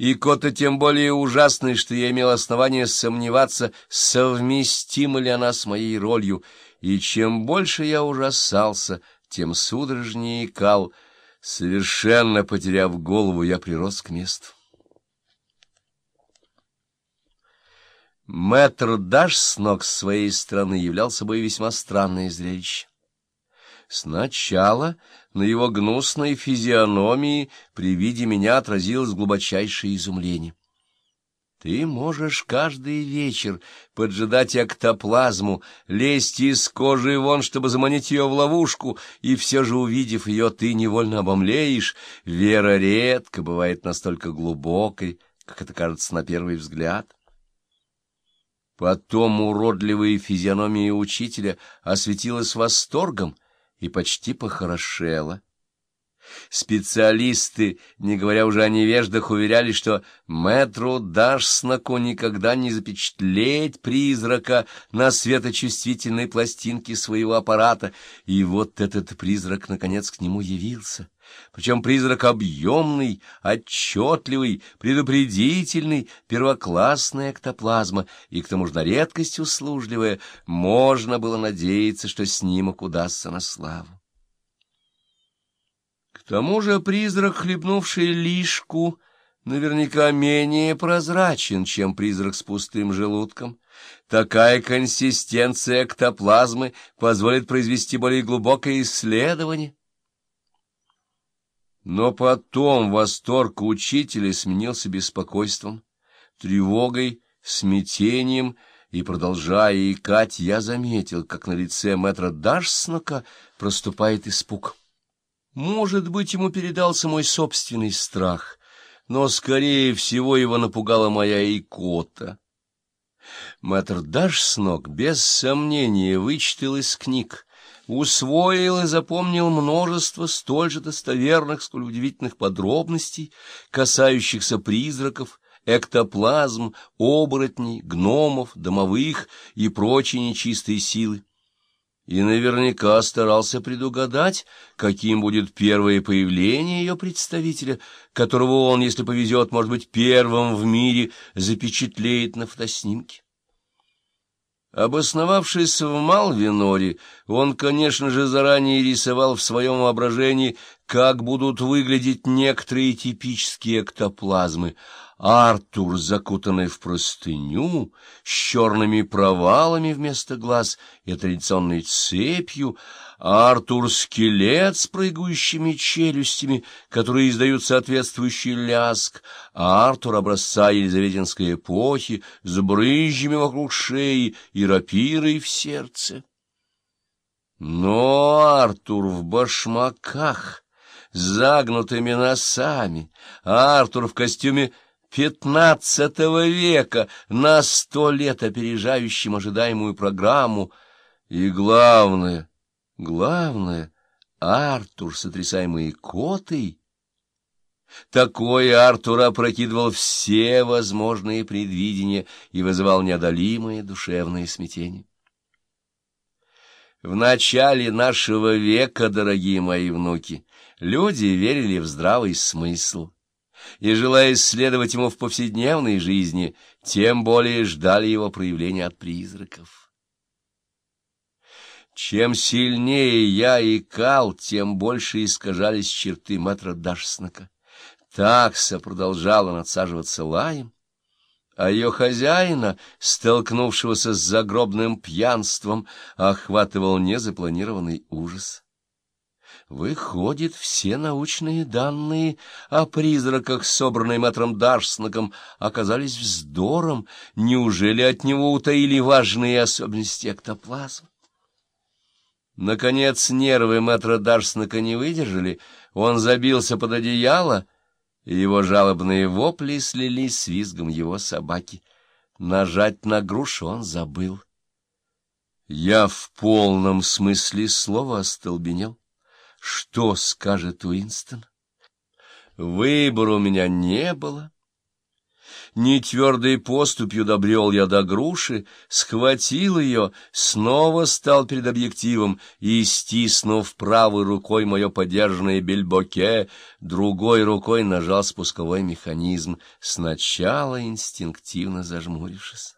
и кота тем более ужасный, что я имел основание сомневаться, совместима ли она с моей ролью, и чем больше я ужасался, тем судорожнее икал. Совершенно потеряв голову, я прирос к месту. Мэтр Даш с ног своей стороны являл собой весьма странное зрелище. Сначала на его гнусной физиономии при виде меня отразилось глубочайшее изумление. Ты можешь каждый вечер поджидать эктоплазму, лезть из кожи вон, чтобы заманить ее в ловушку, и все же, увидев ее, ты невольно обомлеешь. Вера редко бывает настолько глубокой, как это кажется на первый взгляд. Потом уродливая физиономия учителя осветилась восторгом и почти похорошела. Специалисты, не говоря уже о невеждах, уверяли, что мэтру Дашснаку никогда не запечатлеть призрака на светочувствительной пластинке своего аппарата, и вот этот призрак, наконец, к нему явился. Причем призрак объемный, отчетливый, предупредительный, первоклассная эктоплазма, и к тому же на редкость услужливая, можно было надеяться, что снимок удастся на славу. Тому же призрак, хлебнувший лишку, наверняка менее прозрачен, чем призрак с пустым желудком. Такая консистенция эктоплазмы позволит произвести более глубокое исследование. Но потом восторг учителя сменился беспокойством, тревогой, смятением, и, продолжая икать, я заметил, как на лице мэтра Дашснока проступает испуг. Может быть, ему передался мой собственный страх, но, скорее всего, его напугала моя икота. Мэтр Дашснок без сомнения вычитал из книг, усвоил и запомнил множество столь же достоверных, сколь удивительных подробностей, касающихся призраков, эктоплазм, оборотней, гномов, домовых и прочей нечистой силы. И наверняка старался предугадать, каким будет первое появление ее представителя, которого он, если повезет, может быть, первым в мире запечатлеет на фотоснимке. Обосновавшись в Малвиноре, он, конечно же, заранее рисовал в своем воображении, как будут выглядеть некоторые типические эктоплазмы. Артур, закутанный в простыню, с черными провалами вместо глаз и традиционной цепью, Артур-скелет с прыгающими челюстями, которые издают соответствующий ляск, Артур образца Елизаветинской эпохи с брызжами вокруг шеи и рапирой в сердце. Но Артур в башмаках, с загнутыми носами, Артур в костюме пятнадцатого века, на сто лет опережающим ожидаемую программу, и главное — Главное, Артур, сотрясаемый котой, такой Артур опрокидывал все возможные предвидения и вызывал неодолимое душевное смятение. В начале нашего века, дорогие мои внуки, люди верили в здравый смысл и, желая исследовать ему в повседневной жизни, тем более ждали его проявления от призраков. Чем сильнее я икал, тем больше искажались черты мэтра Дашснака. Такса продолжала надсаживаться лаем, а ее хозяина, столкнувшегося с загробным пьянством, охватывал незапланированный ужас. Выходит, все научные данные о призраках, собранные мэтром Дарснаком, оказались вздором. Неужели от него утаили важные особенности эктоплазма? Наконец нервы мэтра Дарснака не выдержали, он забился под одеяло, и его жалобные вопли слились с визгом его собаки. Нажать на грушу он забыл. Я в полном смысле слова остолбенел. Что скажет Уинстон? Выбора у меня не было. Нетвердой поступью добрел я до груши, схватил ее, снова стал перед объективом и, стиснув правой рукой мое подержанное бельбоке, другой рукой нажал спусковой механизм, сначала инстинктивно зажмурившись.